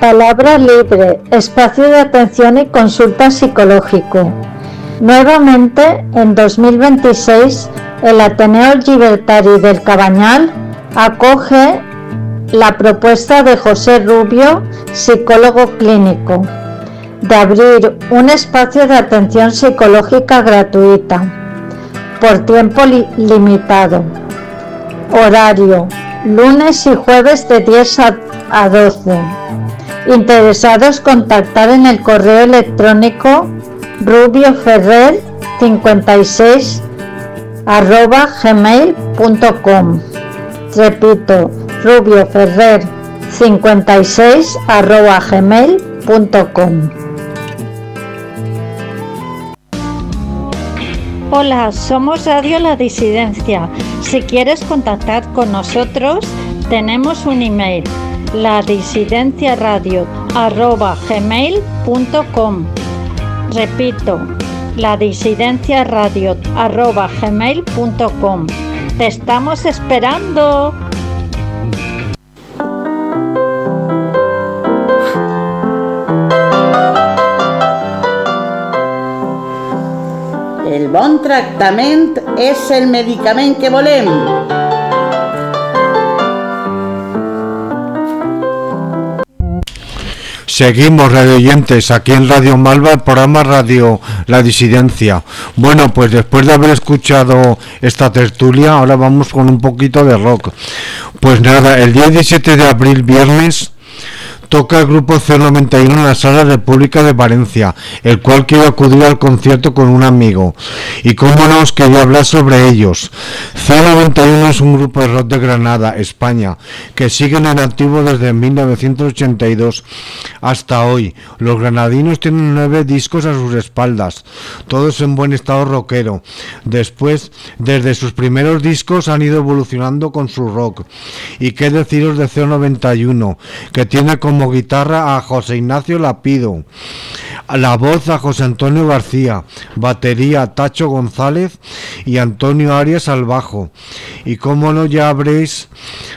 Palabra libre, espacio de atención y consulta psicológico. Nuevamente, en 2026, el Ateneo Libertari del Cabañal acoge la propuesta de José Rubio, psicólogo clínico, de abrir un espacio de atención psicológica gratuita por tiempo li- limitado. Horario, lunes y jueves de 10 a, a 12. Interesados contactar en el correo electrónico rubioferrer 56 arroba gmail.com repito rubioferrer 56 arroba gmail.com Hola, somos Radio La Disidencia. Si quieres contactar con nosotros, tenemos un email, ladisidenciaradio.gmail.com Repito, ladisidenciaradio.gmail.com Te estamos esperando. El bon tractament és el medicament que volem. Seguimos, radio oyentes, aquí en Radio Malva, el programa Radio La Disidencia. Bueno, pues después de haber escuchado esta tertulia, ahora vamos con un poquito de rock. Pues nada, el día 17 de abril, viernes, toca el grupo C91 en la Sala República de Valencia, el cual quiero acudir al concierto con un amigo. Y cómo no os quería hablar sobre ellos. C91 es un grupo de rock de Granada, España, que siguen en activo desde 1982 hasta hoy. Los granadinos tienen nueve discos a sus espaldas, todos en buen estado rockero. Después, desde sus primeros discos han ido evolucionando con su rock. Y qué deciros de C91, que tiene como guitarra a José Ignacio Lapido, la voz a José Antonio García, batería a Tacho González y Antonio Arias al bajo. Y cómo no ya habréis,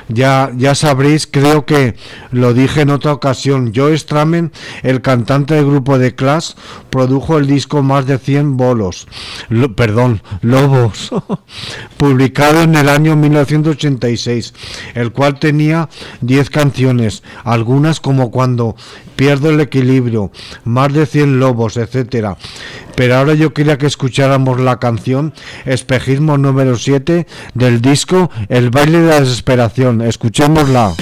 ya, ya sabréis, creo que lo dije en otra ocasión, Joe Stramen, el cantante del grupo de Clash, produjo el disco Más de 100 bolos, lo- perdón, lobos, publicado en el año 1986, el cual tenía 10 canciones, algunas como cuando pierdo el equilibrio, más de 100 lobos, etcétera. Pero ahora yo quería que escucháramos la canción Espejismo número 7 del disco El baile de la desesperación. Escuchémosla.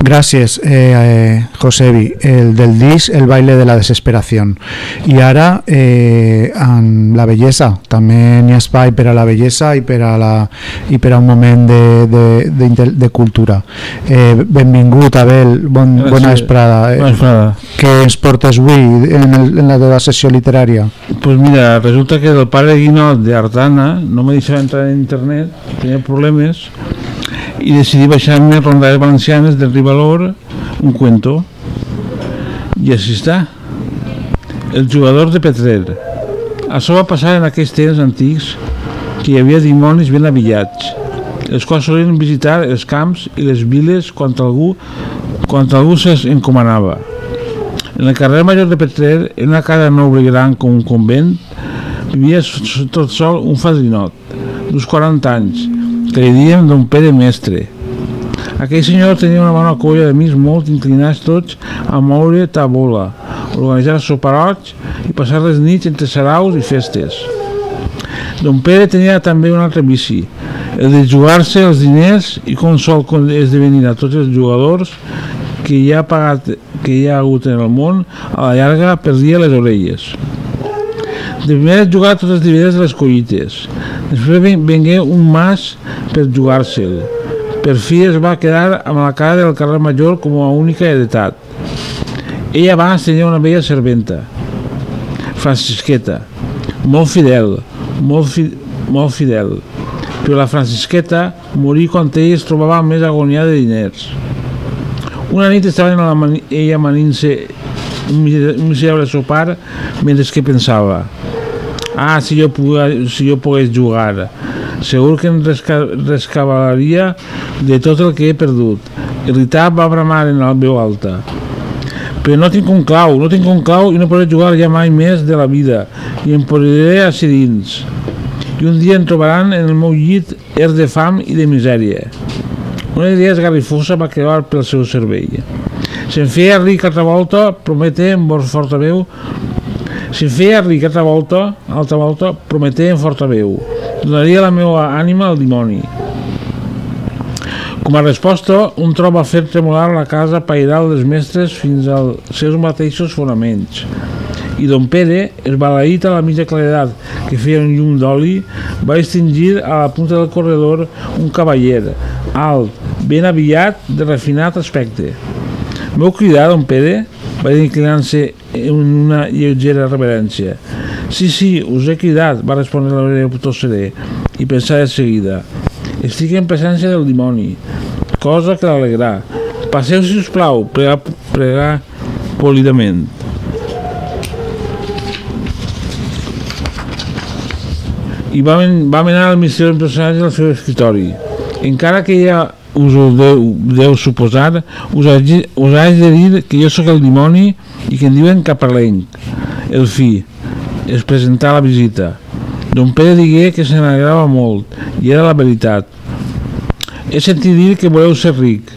Gràcies, eh, eh, Josebi. El del disc El baile de la desesperació. I ara, eh, en la bellesa. També n'hi ha espai per a la bellesa i per a, la, i per a un moment de, de, de, de, de cultura. Eh, benvingut, Abel. Bon, Gràcies. bona vesprada. Eh, Bona vesprada. Què ens portes avui en, el, en la teva sessió literària? Pues mira, resulta que el padre Guinot de Artana no me deixava entrar en internet, tenia problemes, i decidí baixar-me Rondades Valencianes del Rivalor, un cuento, i així està. El jugador de Petrer. Això va passar en aquells temps antics que hi havia dimonis ben avillats, els quals solien visitar els camps i les viles quan algú, quan algú se'ls encomanava. En el carrer Major de Petrer, en una casa noble i gran com un convent, vivia tot sol un fadrinot, d'uns 40 anys, que li diem Don Pere Mestre. Aquell senyor tenia una bona colla d'amics molt inclinats tots a moure tabola, organitzar soparots i passar les nits entre saraus i festes. Don Pere tenia també un altre vici, el de jugar-se els diners i com sol esdevenir a tots els jugadors que hi ha pagat que hi ha hagut en el món, a la llarga perdia les orelles. De primer jugar tots els dividends de les collites. Després ven- vengué un mas per jugar-se'l. Per fi es va quedar amb la cara del carrer Major com a única heretat. Ella abans tenia una vella serventa, Francisqueta, molt fidel, molt, fi, molt fidel. Però la Francisqueta morí quan ella es trobava més agoniada de diners. Una nit estava en la mani ella manint-se un miserable sopar mentre que pensava ah, si jo, pogués, si jo pogués jugar. Segur que em resca rescabalaria de tot el que he perdut. Irritat va bramar en la veu alta. Però no tinc un clau, no tinc un clau i no podré jugar ja mai més de la vida. I em posaré a ser dins. I un dia em trobaran en el meu llit er de fam i de misèria. Una idea esgarrifosa va creuar pel seu cervell. Se'n feia ric altra volta, promete voz forta veu, se'n feia ric altra volta, altra volta, promete en forta veu. Donaria la meva ànima al dimoni. Com a resposta, un tro va fer tremolar la casa pairal dels mestres fins als seus mateixos fonaments. I don Pere, esbalaït a la mitja claredat que feia un llum d'oli, va extingir a la punta del corredor un cavaller, alt, ben aviat, de refinat aspecte. M'heu cridat, don Pere? Va dir inclinant-se una lleugera reverència. Sí, sí, us he cridat, va respondre l'oreller tot serè, i pensar de seguida. Estic en presència del dimoni, cosa que l'alegrà. Passeu, si us plau, pregar, pregar polidament. i va, men va menar el misteriós personatge al seu escritori. Encara que ja us ho deu, deu suposar, us haig, us haig de dir que jo sóc el dimoni i que em diuen Caparlenc, el fi. Es presentà a la visita. Don Pere digué que se n'agradava molt, i era la veritat. He sentit dir que voleu ser ric.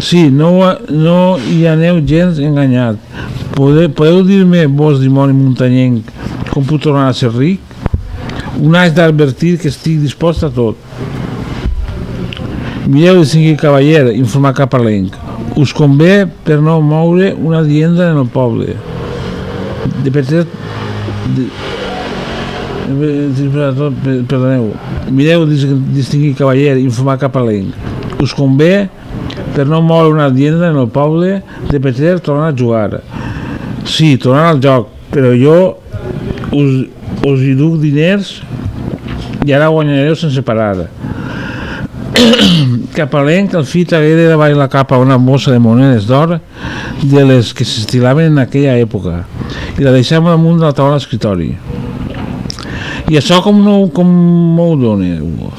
Sí, no, no hi aneu gens enganyat. Podeu, podeu dir-me, vos dimoni muntanyenc, com puc tornar a ser ric? Un haig d'advertir que estic dispost a tot. Mireu, distingir cavaller, informar capalenc. Us convé per no moure una dienda en el poble. De petit... De, perdoneu. Mireu, dis- distingir cavaller, informar capalenc. Us convé per no moure una dienda en el poble de petit tornar a jugar. Sí, tornar al joc, però jo us, us hi duc diners i ara guanyareu sense parar. Capalenc, el fill tragué de davall la capa una bossa de monedes d'or de les que s'estilaven en aquella època i la deixem damunt de la taula d'escritori. I això com, no, com m'ho doneu?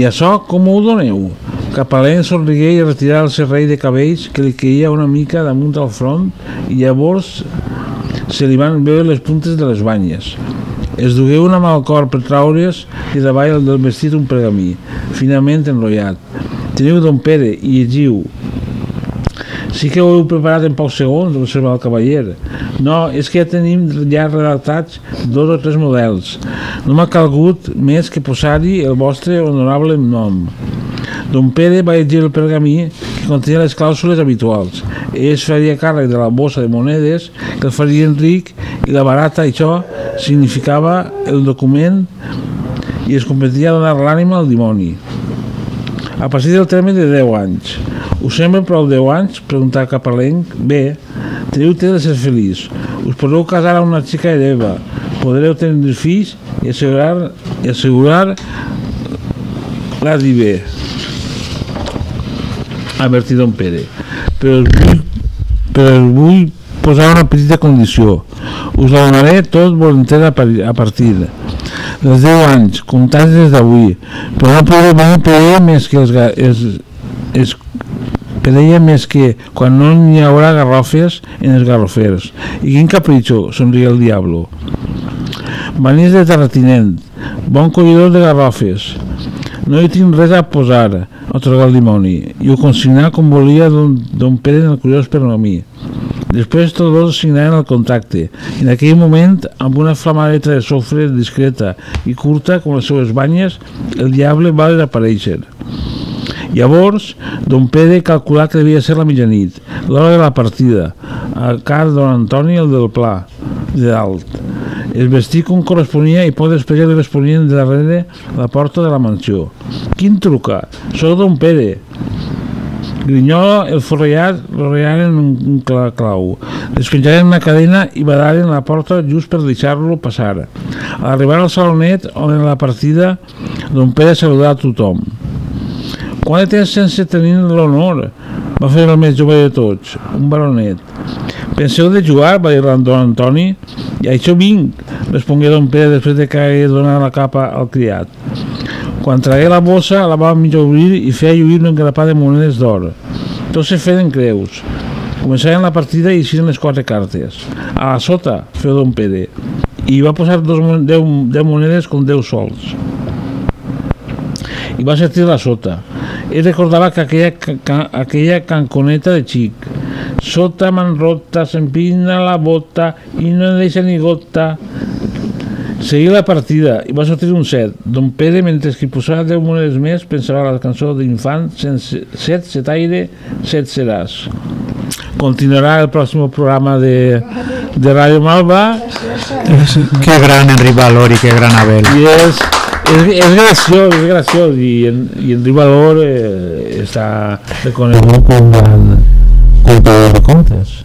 I això com ho doneu? Capalent somrigué i retirà el serrei de cabells que li queia una mica damunt del front i llavors se li van veure les puntes de les banyes. Es dugué una mà al cor per traure's de davall del vestit un pergamí, finament enrotllat. Teniu don Pere i llegiu. Sí que ho heu preparat en pocs segons, observa el cavaller. No, és que ja tenim ja redactats dos o tres models. No m'ha calgut més que posar-hi el vostre honorable nom. Don Pere va llegir el pergamí que contenia les clàusules habituals. Ell es faria càrrec de la bossa de monedes que el farien ric i la barata, això significava el document i es comprometia a donar l'ànima al dimoni. A partir del terme de 10 anys. Us sembla prou 10 anys? Preguntà cap a l'enc. Bé, teniu temps de ser feliç. Us podreu casar amb una xica hereva. Podreu tenir fills i assegurar, i assegurar la bé. Avertir don Pere. Però us vull, però us vull posar una petita condició. Us la donaré tot voluntat a par- a partir dels 10 anys, comptats des d'avui, però no podré venir per ella més que els, els, els per ella més que quan no n'hi haurà garrofes en els garrofers. I quin capritxo, somriu el diablo. Vanís de terratinent, bon collidor de garrofes. No hi tinc res a posar, otorgar el dimoni, i ho consignar com volia don, don Pere en el curiós per a mi. Després tots dos signaren el contracte. En aquell moment, amb una flamareta de sofre discreta i curta com les seues banyes, el diable va desaparèixer. Llavors, don Pere calculà que devia ser la mitjanit, l'hora de la partida, a car don Antoni el del Pla, de dalt. Es vestí com corresponia i poc després ja li responien de darrere la porta de la mansió. Quin truca? Soc don Pere. Grinyola, el forrellat, l'orellaren un, un cla- clau. Despenjaren una cadena i badaren la porta just per deixar-lo passar. A arribar al salonet on en la partida, don Pere saludà a tothom. Quant de temps sense tenir l'honor? Va fer el més jove de tots, un baronet. Penseu de jugar? va dir don Antoni. I això vinc, respongué don Pere després de que hagués donat la capa al criat. Quan tragué la bossa, la va mig obrir i feia lluir un engrapat de monedes d'or. Tots se feien creus. Començaren la partida i eixien les quatre cartes. A la sota, feu don Pere. I va posar dos, deu, deu monedes com deu sols i va sentir la sota. Ell recordava que aquella, ca, aquella canconeta de xic. Sota man rota, s'empina la bota i no en deixa ni gota. Seguí la partida i va sortir un set. Don Pere, mentre que hi posava 10 monedes més, pensava la cançó d'infant, sense set, set aire, set seràs. Continuarà el pròxim programa de, de Ràdio Malva Qué gran Enric Valor y qué gran Abel. i és, és, és graciós, és graciós i en, i en Valor eh, està reconegut com un contador de contes.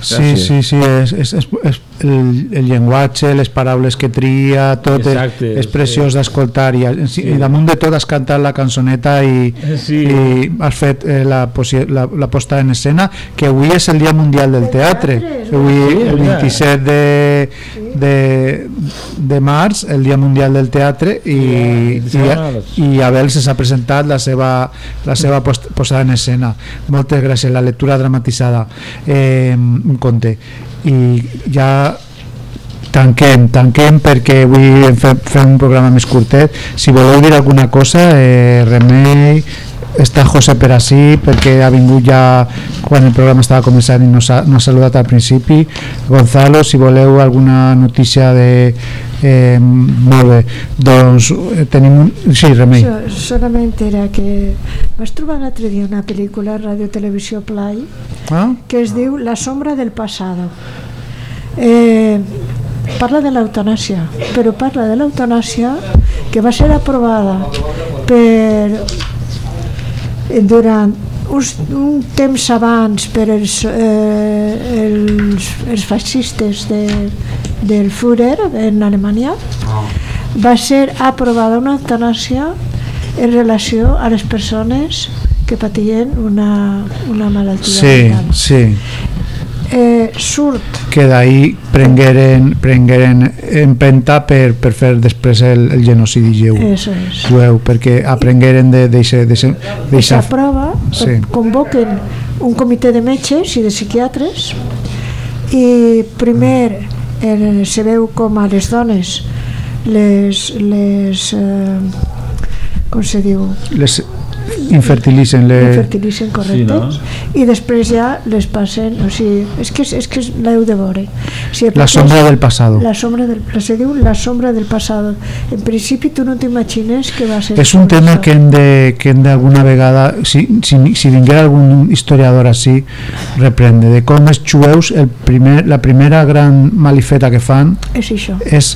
Sí, Gràcies. sí, sí, és, és, és, és el, el llenguatge, les paraules que tria, tot és, Exacte, és preciós d'escoltar i, sí. Sí. i damunt de tot has cantat la cançoneta i, Sí. i has fet eh, la, la, la posta en escena que avui és el Dia Mundial del Teatre avui Sí, el mira. 27 de, de, de març el Dia Mundial del Teatre i, Sí, i, i Abel se s'ha presentat la seva, la seva post, posada en escena moltes gràcies, la lectura dramatitzada eh, un conte i ja tanquem, tanquem perquè avui fem, fem un programa més curtet. Si voleu dir alguna cosa eh, Remei està José per ací perquè ha vingut ja quan el programa estava començant i no s'ha no ha saludat al principi Gonzalo, si voleu alguna notícia de eh, molt bé doncs eh, tenim un... sí, Remei So, solamente era que vaig trobar l'altre dia una pel·lícula a Radio Televisió Play ah? que es diu La sombra del pasado. Eh, parla de l'eutanàsia, però parla de l'eutanàsia que va ser aprovada per durant uns, un temps abans per els, eh, els, els fascistes de, del Führer en Alemanya va ser aprovada una eutanàsia en relació a les persones que patien una, una malaltia sí, mental. sí Eh, surt que d'ahir prengueren, prengueren empenta per, per fer després el, el genocidi lleu, Eso es. jueu, perquè aprengueren de, de, de, de, de, s'aprova, Sí. convoquen un comitè de metges i de psiquiatres i primer eh, se veu com a les dones les, les eh, com se diu les, infertilitzen les... infertilitzen correctes Sí, i després ja les passen o sigui, és que, és que l'heu de veure o sigui, La sombra del pasado. la sombra del, se diu la sombra del passado. En principi tu no t'imagines que va ser És un tema que hem de, que hem d'alguna vegada, si, si, si vinguera algun historiador així, reprendre, de com els jueus, el primer, la primera gran malifeta que fan és això. és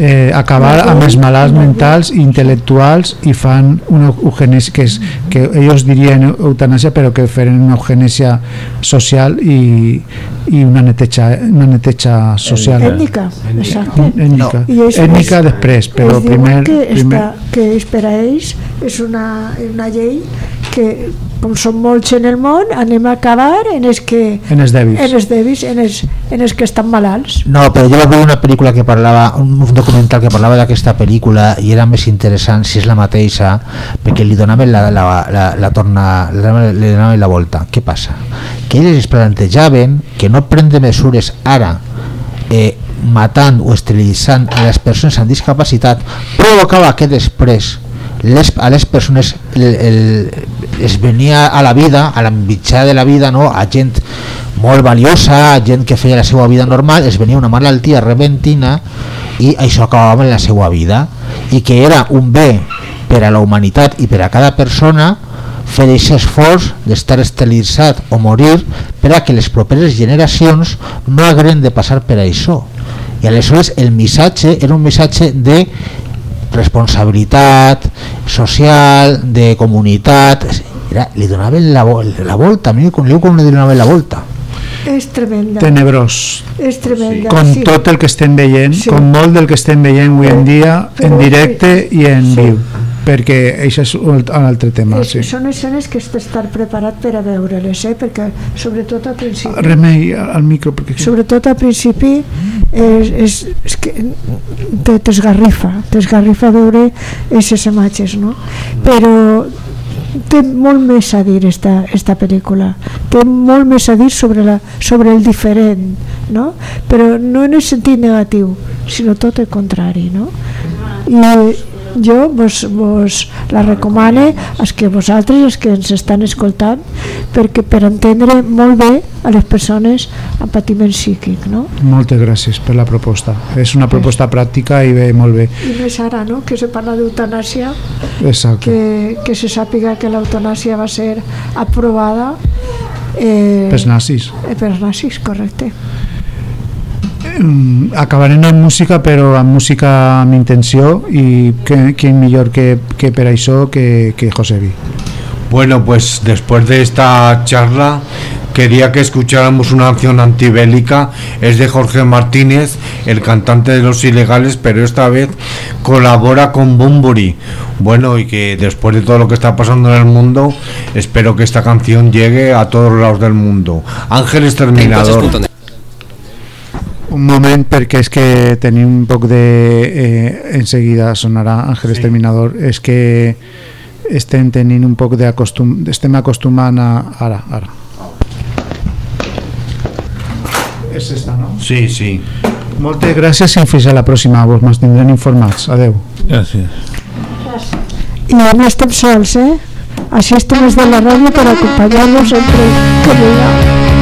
eh, acabar amb els malalts mentals i intel·lectuals i fan una eugenèsia que, és, que ells dirien eutanàsia però que feren una eugenèsia social i, i una neteja, una neteja social. Ètnica, exacte ètnica, I ells- ètnica ells- després però ells diuen primer, que, primer està, que és per a ells és una, una llei que com són molts en el món anem a acabar en els que en els dèbils en els dèbils, en els, en els que estan malalts No, però jo vaig veure una pel·lícula que parlava, un documental que parlava d'aquesta pel·lícula i era més interessant si és la mateixa perquè li donaven la, la, la, la torna, li donaven- li donaven la volta. Què passa? Que ells es plantejaven que no prendre mesures ara eh, matant o esterilitzant a les persones amb discapacitat provocava que després les, a les persones el, el, es venia a la vida, a la mitjà de la vida, no? a gent molt valiosa, a gent que feia la seva vida normal, es venia una malaltia repentina i això acabava amb la seva vida i que era un bé per a la humanitat i per a cada persona fer aquest esforç d'estar esterilitzat o morir per a que les properes generacions no hagueren de passar per això i aleshores el missatge era un missatge de responsabilitat social, de comunitat era, li donaven la, vol- la volta a mi com, li diu com li donaven la volta és tremenda tenebrós és tremenda com sí. tot el que estem veient Sí. com molt del que estem veient avui en dia en Però- directe i en Sí. viu perquè això és un altre tema És, sí. són escenes que has d'estar preparat per a veure-les eh? perquè sobretot al principi remei al micro perquè sobretot al principi és, és, és que te- t'esgarrifa t'esgarrifa veure aquestes imatges no? però té molt més a dir esta, esta pel·lícula té molt més a dir sobre, la, sobre el diferent no? però no en el sentit negatiu sinó tot el contrari no? i jo vos, vos la recomane als que vosaltres, els que ens estan escoltant perquè per entendre molt bé a les persones amb patiment psíquic no? moltes gràcies per la proposta. És una proposta pràctica i ve molt bé. I més ara no? que se parla d'eutanàsia. Exacte. Que, que se sàpiga que l'eutanàsia va ser aprovada eh, pels nazis. eh, pels nazis, correcte acabarem amb música però amb música amb intenció i que, que millor que, que per això que, que Josebi Bueno, pues después de esta charla quería que escucháramos una canción antibélica, es de Jorge Martínez, el cantante de Los Ilegales, pero esta vez colabora con Bumburi. Bueno, y que después de todo lo que está pasando en el mundo, espero que esta canción llegue a todos lados del mundo. Ángeles Terminador. Un moment perquè és que tenim un poc de eh, enseguida sonarà Ángeles Sí. Terminador és que estem tenint un poc de acostum estem acostumant a ara, ara és esta, no? Sí, sí. Moltes gràcies i fins a la pròxima vos mantindrem informats, adeu Gràcies. i no estem sols eh? així estem des de la ràdio per acompanyar-nos sempre que vulgueu